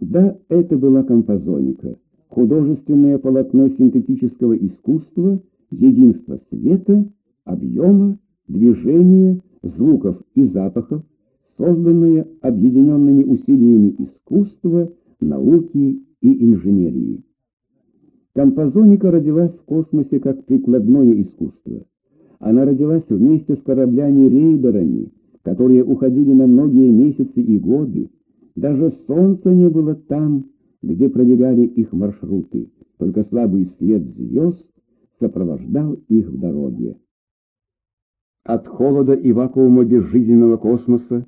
Да, это была композоника, художественное полотно синтетического искусства, единства света, объема, движения, звуков и запахов, созданное объединенными усилиями искусства, науки и инженерии. Композоника родилась в космосе как прикладное искусство. Она родилась вместе с кораблями-рейдерами, которые уходили на многие месяцы и годы. Даже солнца не было там, где пробегали их маршруты, только слабый свет звезд сопровождал их в дороге. От холода и вакуума безжизненного космоса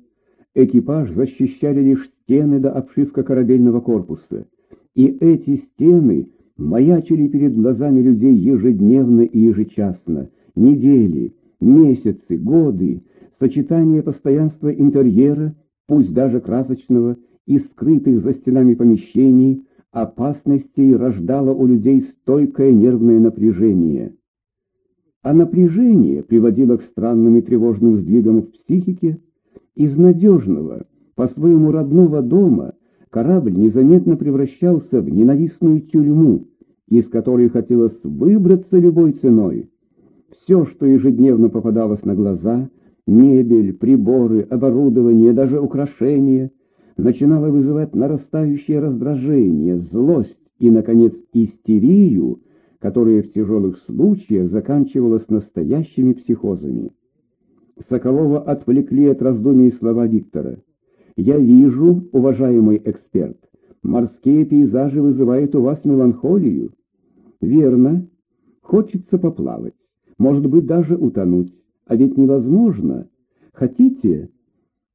экипаж защищали лишь стены до обшивка корабельного корпуса, и эти стены маячили перед глазами людей ежедневно и ежечасно, недели, месяцы, годы, сочетание постоянства интерьера, пусть даже красочного, и скрытых за стенами помещений, опасностей рождало у людей стойкое нервное напряжение. А напряжение приводило к странным и тревожным сдвигам в психике. Из надежного, по-своему родного дома корабль незаметно превращался в ненавистную тюрьму, из которой хотелось выбраться любой ценой. Все, что ежедневно попадалось на глаза, мебель, приборы, оборудование, даже украшения, начинало вызывать нарастающее раздражение, злость и, наконец, истерию, которая в тяжелых случаях заканчивалась настоящими психозами. Соколова отвлекли от раздумий слова Виктора. «Я вижу, уважаемый эксперт, морские пейзажи вызывают у вас меланхолию». «Верно. Хочется поплавать, может быть, даже утонуть. А ведь невозможно. Хотите,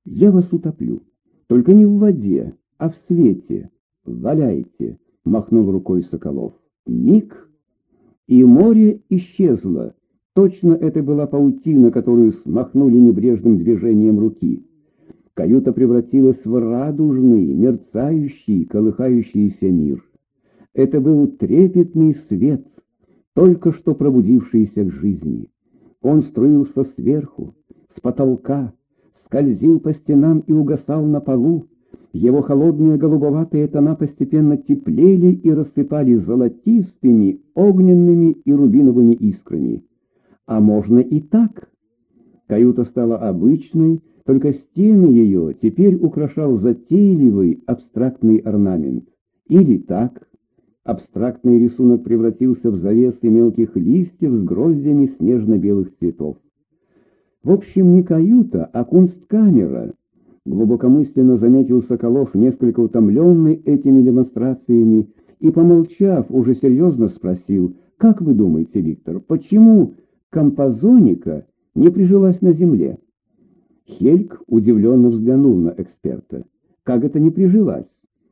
я вас утоплю. Только не в воде, а в свете. Валяйте, — махнул рукой Соколов. Миг, и море исчезло. Точно это была паутина, которую смахнули небрежным движением руки. Каюта превратилась в радужный, мерцающий, колыхающийся мир. Это был трепетный свет, только что пробудившийся к жизни. Он струился сверху, с потолка, скользил по стенам и угасал на полу. Его холодные голубоватые тона постепенно теплели и рассыпались золотистыми, огненными и рубиновыми искрами. А можно и так. Каюта стала обычной, только стены ее теперь украшал затейливый абстрактный орнамент. Или так. Абстрактный рисунок превратился в завесы мелких листьев с гроздями снежно-белых цветов. В общем, не каюта, а кунсткамера. Глубокомысленно заметил Соколов, несколько утомленный этими демонстрациями, и, помолчав, уже серьезно спросил, «Как вы думаете, Виктор, почему композоника не прижилась на земле?» Хельк удивленно взглянул на эксперта. «Как это не прижилась?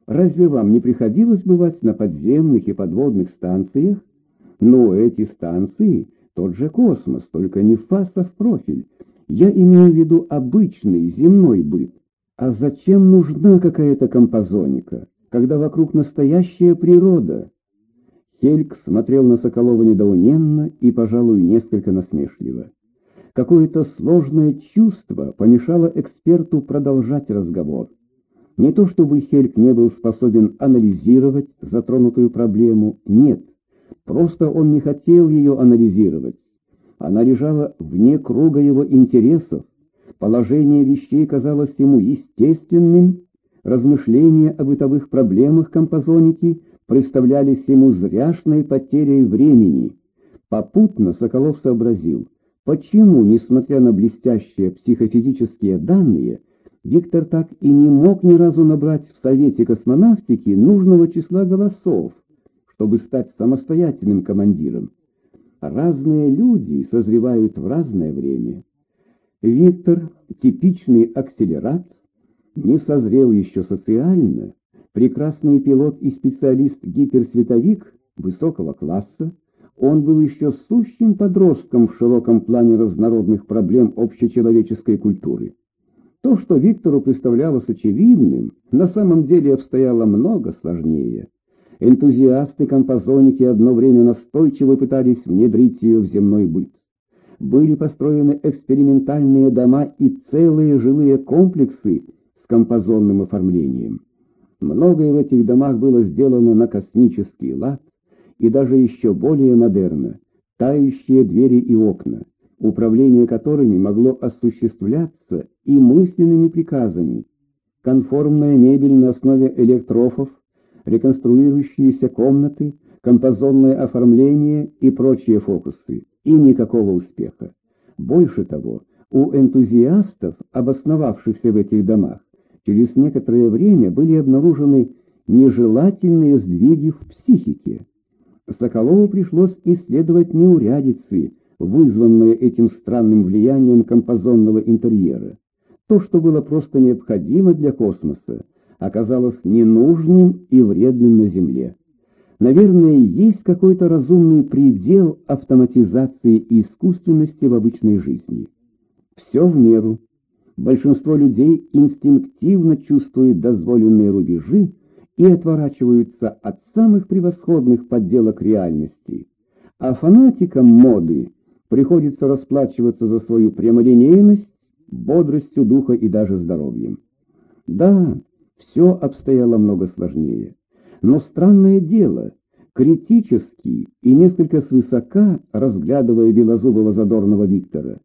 Разве вам не приходилось бывать на подземных и подводных станциях? Но эти станции — тот же космос, только не в фас, а в профиль. Я имею в виду обычный земной быт. А зачем нужна какая-то композоника, когда вокруг настоящая природа? Хельк смотрел на Соколова недоуменно и, пожалуй, несколько насмешливо. Какое-то сложное чувство помешало эксперту продолжать разговор. Не то чтобы Хельк не был способен анализировать затронутую проблему, нет, просто он не хотел ее анализировать. Она лежала вне круга его интересов, положение вещей казалось ему естественным, размышления о бытовых проблемах композоники представлялись ему зряшной потерей времени. Попутно Соколов сообразил, почему, несмотря на блестящие психофизические данные, Виктор так и не мог ни разу набрать в Совете космонавтики нужного числа голосов, чтобы стать самостоятельным командиром. Разные люди созревают в разное время. Виктор, типичный акселерат, не созрел еще социально, прекрасный пилот и специалист-гиперсветовик высокого класса, он был еще сущим подростком в широком плане разнородных проблем общечеловеческой культуры. То, что Виктору представлялось очевидным, на самом деле обстояло много сложнее. Энтузиасты композоники одно время настойчиво пытались внедрить ее в земной быт. Были построены экспериментальные дома и целые жилые комплексы с композонным оформлением. Многое в этих домах было сделано на космический лад и даже еще более модерно, тающие двери и окна, управление которыми могло осуществляться и мысленными приказами, конформная мебель на основе электрофов, реконструирующиеся комнаты, композонное оформление и прочие фокусы, и никакого успеха. Больше того, у энтузиастов, обосновавшихся в этих домах, через некоторое время были обнаружены нежелательные сдвиги в психике. Соколову пришлось исследовать неурядицы, вызванные этим странным влиянием композонного интерьера. То, что было просто необходимо для космоса, оказалось ненужным и вредным на Земле. Наверное, есть какой-то разумный предел автоматизации и искусственности в обычной жизни. Все в меру. Большинство людей инстинктивно чувствуют дозволенные рубежи и отворачиваются от самых превосходных подделок реальности. А фанатикам моды приходится расплачиваться за свою прямолинейность, бодростью духа и даже здоровьем. Да, все обстояло много сложнее. Но странное дело, критически и несколько свысока, разглядывая белозубого задорного Виктора,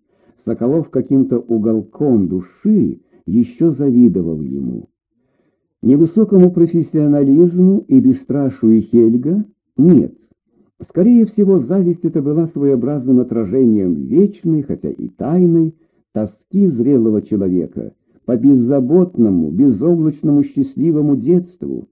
Соколов каким-то уголком души еще завидовал ему. Невысокому профессионализму и бесстрашию Хельга нет. Скорее всего, зависть это была своеобразным отражением вечной, хотя и тайной, тоски зрелого человека по беззаботному, безоблачному счастливому детству,